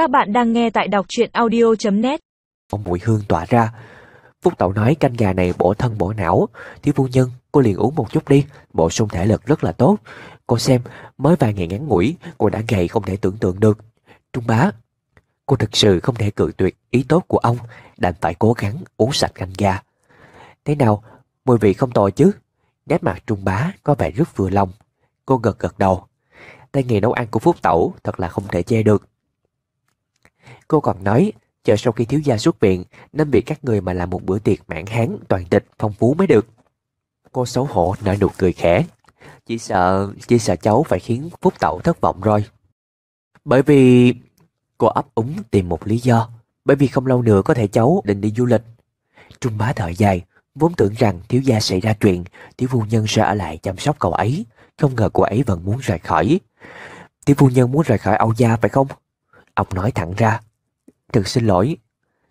Các bạn đang nghe tại đọc truyện audio.net Mùi hương tỏa ra. Phúc Tẩu nói canh gà này bổ thân bổ não. Thiếu phu nhân, cô liền uống một chút đi. Bổ sung thể lực rất là tốt. Cô xem, mới vài ngày ngắn ngủi, Cô đã gầy không thể tưởng tượng được. Trung bá, Cô thực sự không thể cự tuyệt ý tốt của ông. Đành phải cố gắng uống sạch canh gà. Thế nào, Mùi vị không tồi chứ? Nét mặt Trung bá có vẻ rất vừa lòng. Cô gật gật đầu. Tay nghề nấu ăn của Phúc Tẩu thật là không thể che được. Cô còn nói chờ sau khi thiếu gia xuất viện nên bị các người mà làm một bữa tiệc mãn hán toàn tịch phong phú mới được. Cô xấu hổ nở nụ cười khẽ. Chỉ sợ, chỉ sợ cháu phải khiến Phúc Tẩu thất vọng rồi. Bởi vì cô ấp úng tìm một lý do. Bởi vì không lâu nữa có thể cháu định đi du lịch. Trung bá thở dài, vốn tưởng rằng thiếu gia xảy ra chuyện, tiểu phu nhân sẽ ở lại chăm sóc cậu ấy. Không ngờ cô ấy vẫn muốn rời khỏi. tiểu phu nhân muốn rời khỏi Âu Gia phải không? Ông nói thẳng ra. Thật xin lỗi.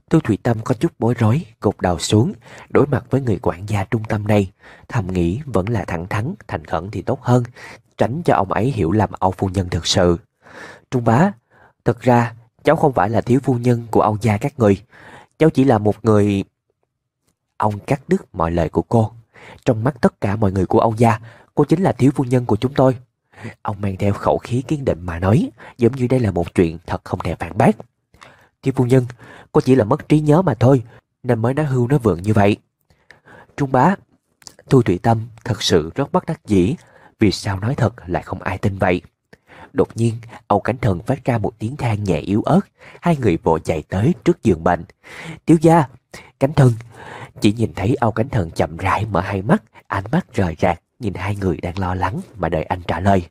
Tô Thủy Tâm có chút bối rối, gục đầu xuống, đối mặt với người quản gia trung tâm này. Thầm nghĩ vẫn là thẳng thắn, thành khẩn thì tốt hơn, tránh cho ông ấy hiểu lầm Âu Phu Nhân thực sự. Trung bá, thật ra cháu không phải là thiếu phu nhân của Âu gia các người. Cháu chỉ là một người... Ông cắt đứt mọi lời của cô. Trong mắt tất cả mọi người của Âu gia, cô chính là thiếu phu nhân của chúng tôi. Ông mang theo khẩu khí kiên định mà nói, giống như đây là một chuyện thật không thể phản bác. Thiếu phu nhân, cô chỉ là mất trí nhớ mà thôi, nên mới nói hưu nói vượng như vậy. Trung bá, Thu Thủy Tâm thật sự rất bất đắc dĩ, vì sao nói thật lại không ai tin vậy. Đột nhiên, Âu Cánh Thần phát ra một tiếng than nhẹ yếu ớt, hai người vội chạy tới trước giường bệnh. tiểu gia, Cánh Thần, chỉ nhìn thấy Âu Cánh Thần chậm rãi mở hai mắt, ánh mắt rời rạc, nhìn hai người đang lo lắng mà đợi anh trả lời.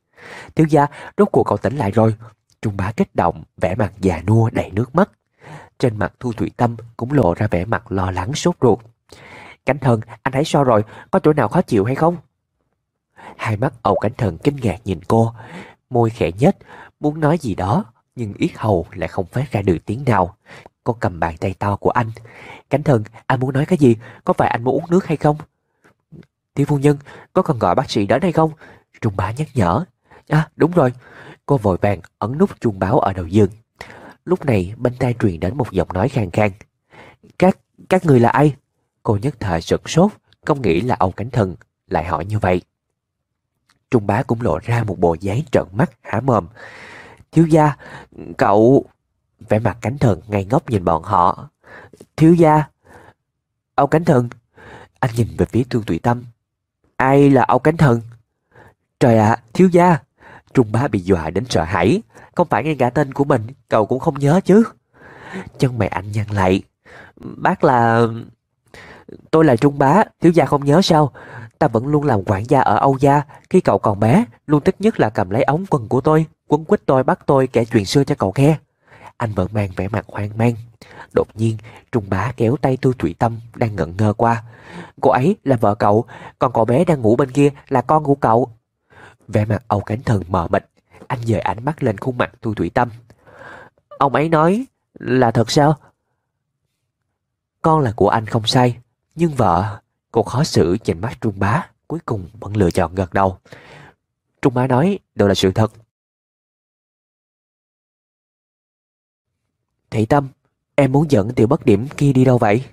tiểu gia, rốt cuộc cậu tỉnh lại rồi. Trung bá kích động, vẻ mặt già nua đầy nước mắt. Trên mặt Thu Thủy Tâm cũng lộ ra vẻ mặt lo lắng sốt ruột. Cánh thần, anh thấy sao rồi? Có chỗ nào khó chịu hay không? Hai mắt Âu Cánh Thần kinh ngạc nhìn cô, môi khẽ nhếch, muốn nói gì đó, nhưng yết hầu lại không phát ra được tiếng nào. Cô cầm bàn tay to của anh. Cánh thần, anh muốn nói cái gì? Có phải anh muốn uống nước hay không? Thiếu phu nhân, có cần gọi bác sĩ đến hay không? Trung bá nhắc nhở. À, đúng rồi. Cô vội vàng ấn nút chuông báo ở đầu giường. Lúc này bên tai truyền đến một giọng nói khang khang. Các, các người là ai? Cô nhất thời sửng sốt, không nghĩ là Âu Cánh Thần lại hỏi như vậy. Trung bá cũng lộ ra một bộ dáng trợn mắt há mồm. Thiếu gia, cậu... Vẻ mặt cánh thần ngây ngốc nhìn bọn họ. Thiếu gia... Âu Cánh Thần... Anh nhìn về phía Trương Tụy Tâm. Ai là Âu Cánh Thần? Trời ạ, thiếu gia! Trung bá bị dọa đến sợ hãi. Không phải nghe cả tên của mình, cậu cũng không nhớ chứ. Chân mày anh nhăn lại. Bác là... Tôi là Trung bá, thiếu gia không nhớ sao? Ta vẫn luôn làm quản gia ở Âu Gia. Khi cậu còn bé, luôn thích nhất là cầm lấy ống quần của tôi, quấn quýt tôi bắt tôi kể chuyện xưa cho cậu nghe. Anh vẫn mang vẻ mặt hoang mang. Đột nhiên, Trung bá kéo tay tôi Thủy Tâm đang ngẩn ngơ qua. Cô ấy là vợ cậu, còn cậu bé đang ngủ bên kia là con của cậu. Vẻ mặt Âu Cánh Thần mờ mịt, anh dời ánh mắt lên khuôn mặt Thu Thủy Tâm. Ông ấy nói là thật sao? Con là của anh không sai, nhưng vợ, cô khó xử nhìn mắt Trung Bá, cuối cùng vẫn lựa chọn gật đầu. Trung Bá nói đều là sự thật. Thị Tâm, em muốn dẫn tiểu bất điểm kia đi đâu vậy?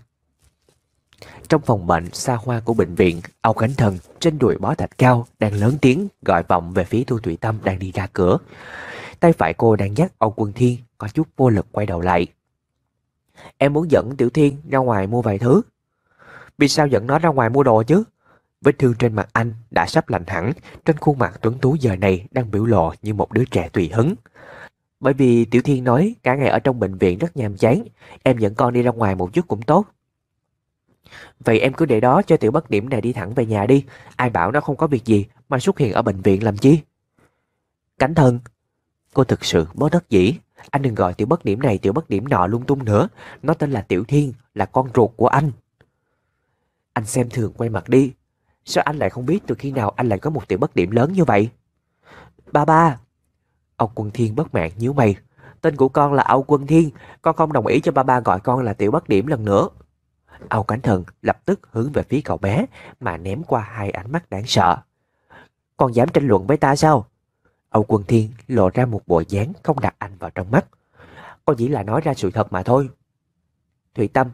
Trong phòng bệnh xa hoa của bệnh viện, Âu Khánh Thần trên đùi bó thạch cao đang lớn tiếng gọi vọng về phía Thu Thủy Tâm đang đi ra cửa. Tay phải cô đang dắt Âu Quân Thiên có chút vô lực quay đầu lại. Em muốn dẫn Tiểu Thiên ra ngoài mua vài thứ. Vì sao dẫn nó ra ngoài mua đồ chứ? Vết thương trên mặt anh đã sắp lành hẳn, trên khuôn mặt tuấn tú giờ này đang biểu lộ như một đứa trẻ tùy hứng. Bởi vì Tiểu Thiên nói cả ngày ở trong bệnh viện rất nhàm chán, em dẫn con đi ra ngoài một chút cũng tốt. Vậy em cứ để đó cho tiểu bất điểm này đi thẳng về nhà đi. Ai bảo nó không có việc gì mà xuất hiện ở bệnh viện làm chi? Cảnh thân Cô thực sự bó đất dĩ. Anh đừng gọi tiểu bất điểm này tiểu bất điểm nọ lung tung nữa. Nó tên là Tiểu Thiên, là con ruột của anh. Anh xem thường quay mặt đi. Sao anh lại không biết từ khi nào anh lại có một tiểu bất điểm lớn như vậy? Ba ba. Ông Quân Thiên bất mãn nhíu mày. Tên của con là Âu Quân Thiên. Con không đồng ý cho ba ba gọi con là tiểu bất điểm lần nữa. Âu Cảnh Thần lập tức hướng về phía cậu bé mà ném qua hai ánh mắt đáng sợ. Còn dám tranh luận với ta sao? Âu Quân Thiên lộ ra một bộ dáng không đặt anh vào trong mắt. Con chỉ là nói ra sự thật mà thôi. Thủy Tâm,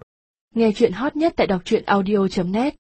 Nghe chuyện hot nhất tại đọc truyện audio.net